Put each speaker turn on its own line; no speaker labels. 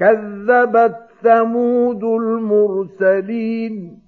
كَذَّبَتْ ثَمُودُ الْمُرْسَلِينَ.